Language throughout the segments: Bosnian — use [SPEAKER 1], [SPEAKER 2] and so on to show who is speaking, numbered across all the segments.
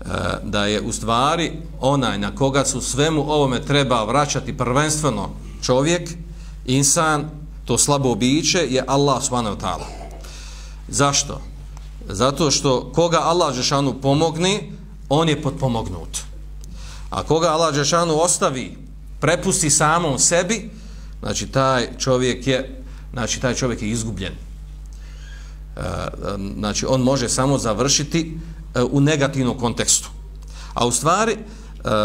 [SPEAKER 1] Eh, da je u stvari onaj na koga su svemu ovome treba vraćati prvenstveno čovjek, insan, to slabo biće je Allah subhanahu wa ta'ala. Zašto? Zato što koga Allah Žešanu pomogni, on je potpomognut. A koga Allah Žešanu ostavi, prepusti samom sebi, znači taj čovjek je, znači taj čovjek je izgubljen. E, znači on može samo završiti E, u negativnom kontekstu. A u stvari, e,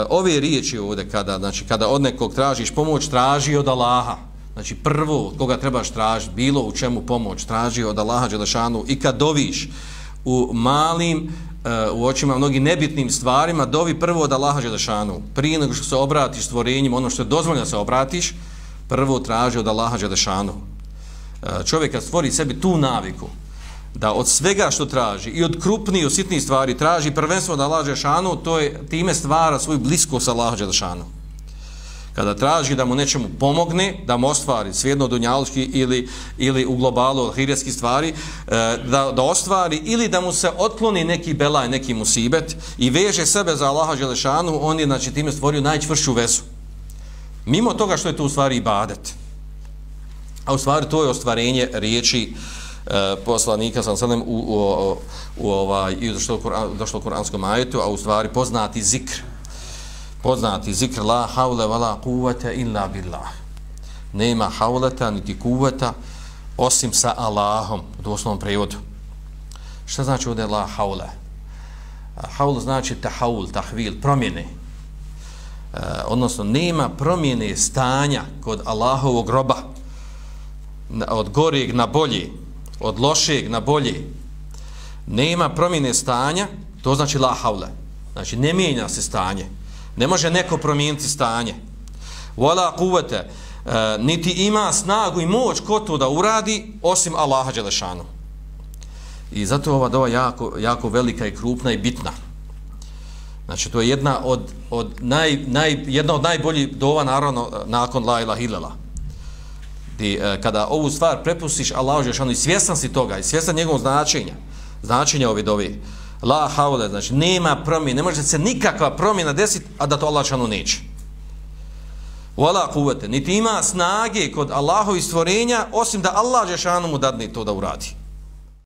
[SPEAKER 1] ove riječi ovdje, kada, znači, kada od nekog tražiš pomoć, traži od Allaha. Znači prvo koga trebaš tražiti, bilo u čemu pomoć, traži od Allaha Đelešanu i kad doviš u malim, e, u očima mnogi nebitnim stvarima, dovi prvo od Allaha Đelešanu. Prije nego što se obratiš stvorenjima, ono što je dozvoljno da se obratiš, prvo traži od Allaha Đelešanu. Čovjek kad stvori sebi tu naviku, da od svega što traži i od krupnijih, od sitnijih stvari traži prvenstvo da laže šanu, to je time stvara svoju bliskost sa Đelešanu. Kada traži da mu nečemu pomogne, da mu ostvari svijedno dunjalički ili, ili u globalu od stvari, e, da, da ostvari ili da mu se otkloni neki belaj, neki musibet i veže sebe za Allaha Đelešanu, on je znači, time stvorio najčvršću vezu. Mimo toga što je to u stvari ibadet. A u stvari to je ostvarenje riječi uh, E, poslanika sam sadem u, u, u, u ovaj i došlo Kur'an došlo kuranskom ajetu a u stvari poznati zikr. Poznati zikr la haula wala quwata illa billah. Nema haulata niti kuvata osim sa Allahom u doslovnom prevodu. Šta znači ovdje la haula haul znači tahaul tahvil promjene. E, odnosno nema promjene stanja kod Allahovog groba od gorijeg na bolji od lošeg na bolje. Nema promjene stanja to znači la haule. Znači ne mijenja se stanje. Ne može neko promijeniti stanje. Wala kuvete e, niti ima snagu i moć ko to da uradi osim Allaha Đelešanu. I zato ova dova jako, jako velika i krupna i bitna. Znači to je jedna od, od, naj, naj, jedna od najboljih dova naravno nakon la ilaha illallah. Ti, e, kada ovu stvar prepustiš Allahu Žešanu ono, i svjestan si toga i svjestan njegovog značenja, značenja ove dove, la haule, znači nema promjene, ne može se nikakva promjena desiti, a da to Allah Žešanu neće. Wala kuvete, niti ima snage kod Allahovi stvorenja, osim da Allah Žešanu mu dadne to da uradi.